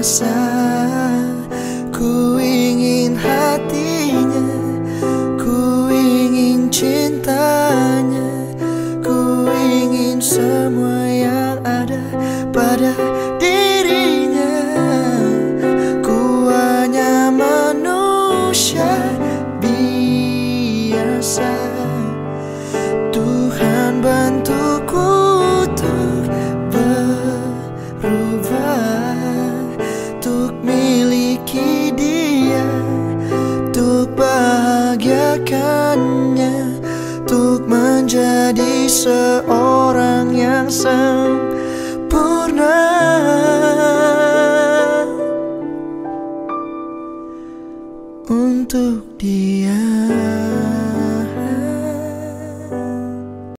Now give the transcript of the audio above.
rasa Ku ingin hatinya Ku ingin cintanya Ku ingin semua yang ada pada dirinya. Ku hanya manusia. Bahagiakannya Untuk menjadi seorang yang sempurna. Untuk dia